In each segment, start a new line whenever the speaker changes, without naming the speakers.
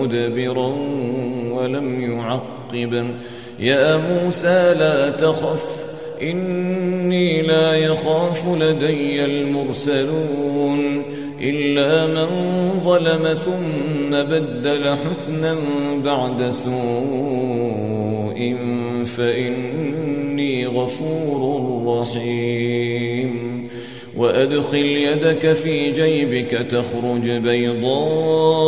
مدبرا ولم يعقب يا موسى لا تخف إني لا يخاف لدي المرسلون إلا من ظلم ثم بدل حسنا بعد سوء فإني غفور رحيم وأدخل يدك في جيبك تخرج بيضاً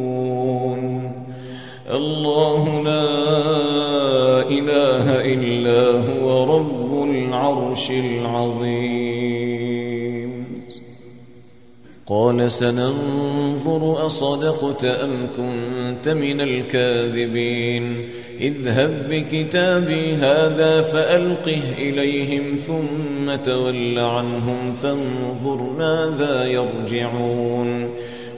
الله لا إله إلا هو رب العرش العظيم قال سننظر أصدقت أم كنت من الكاذبين اذهب بكتابي هذا فألقه إليهم ثم تول عنهم فانظر ماذا يرجعون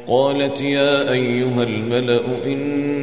قالت يا أيها الملأ إن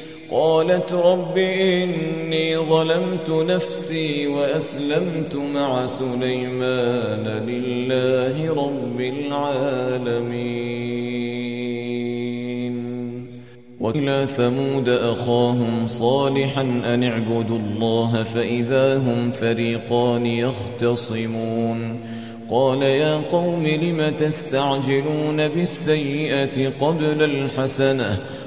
قالت رب إني ظلمت نفسي وأسلمت مع سليمان لله رب العالمين وإلى ثمود أخاهم صالحا أن اعبدوا الله فإذا هم فريقان يختصمون قال يا قوم لم تستعجلون بالسيئة قبل الحسنة ؟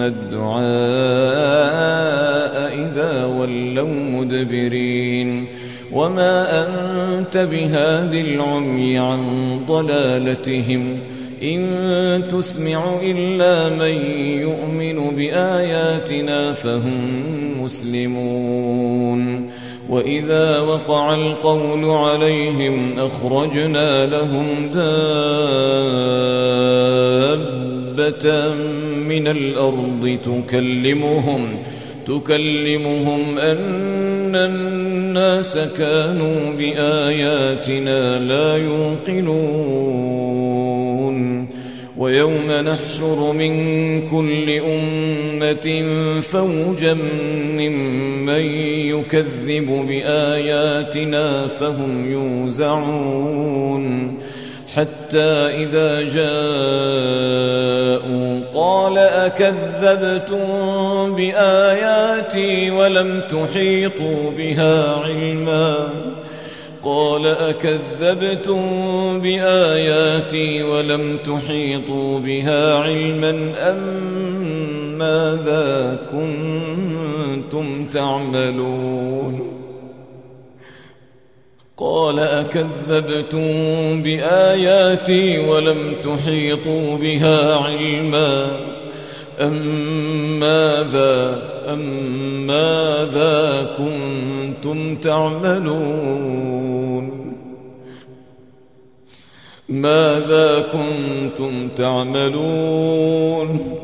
الدعاء إذا ولوا مدبرين وما أنت بهاد العمي عن ضلالتهم إن تسمع إلا من يؤمن بآياتنا فهم مسلمون وإذا وقع القول عليهم أخرجنا لهم دابة من الأرض تكلمهم تكلمهم أن الناس كانوا بآياتنا لا يوقنون ويوم نحشر من كل أمة فوجا ممن يكذب بآياتنا فهم يوزعون حتى إذا جاءوا قال أكذبتم بآياتي ولم تحيطوا بها علما قال أكذبتم بآياتي ولم تحيطوا بها علما أم ماذا كنتم تعملون قال أكذبتم بآياتي ولم تحيطوا بها علما أم ماذا أم ماذا كنتم تعملون ماذا كنتم تعملون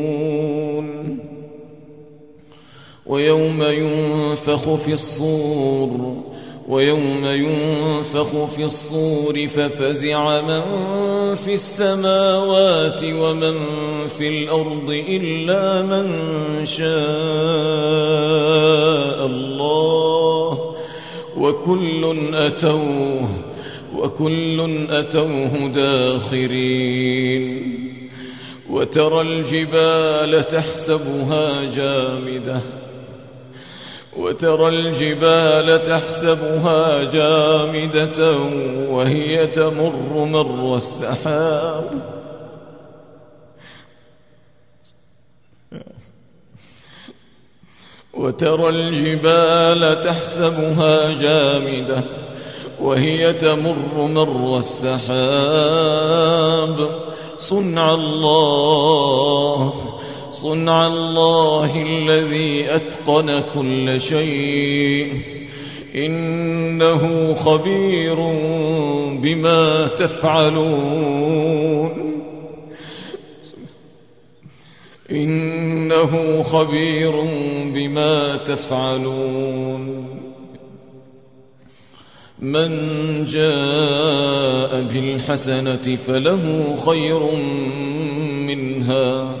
ويوم ينفخ في الصور ويوم ينفخ في الصور ففزع من في السماوات ومن في الأرض إلا من شاء الله وكل أتوه وكل أتوه داخرين وترى الجبال تحسبها جامده وترى الجبال تحسبها جامدة وهي تمر مر السحاب وترى الجبال تحسبها جامدة وهي تمر مر السحاب صنع الله صنع الله الذي أتقن كل شيء إنه خبير بما تفعلون إنه خبير بما تفعلون من جاء بالحسنة فله خير منها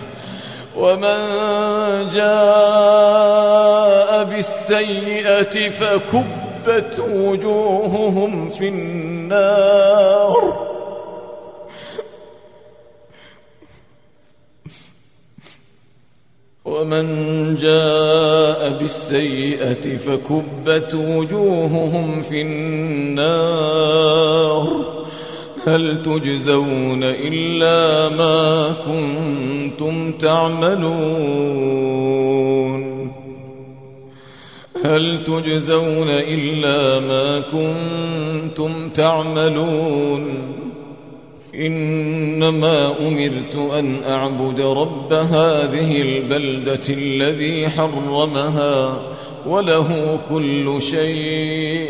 ومن جاء بالسيئة فكبت وجوههم في النار ومن جاء بالسيئة فكبت وجوههم في النار هل تجزون إلا ما كنتم تعملون هل تجزون إلا ما كنتم تعملون إنما أمرت أن أعبد رب هذه البلدة الذي حرمها وله كل شيء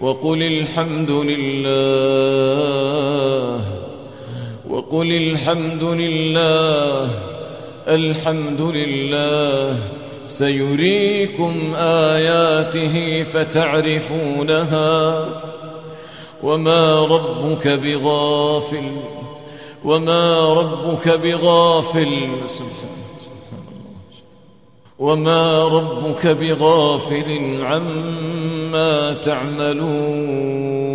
وقل الحمد لله وقل الحمد لله الحمد لله سيريكم آياته فتعرفونها وما ربك بغافل وما ربك بغافل وما ربك بغافل عما ما تعملون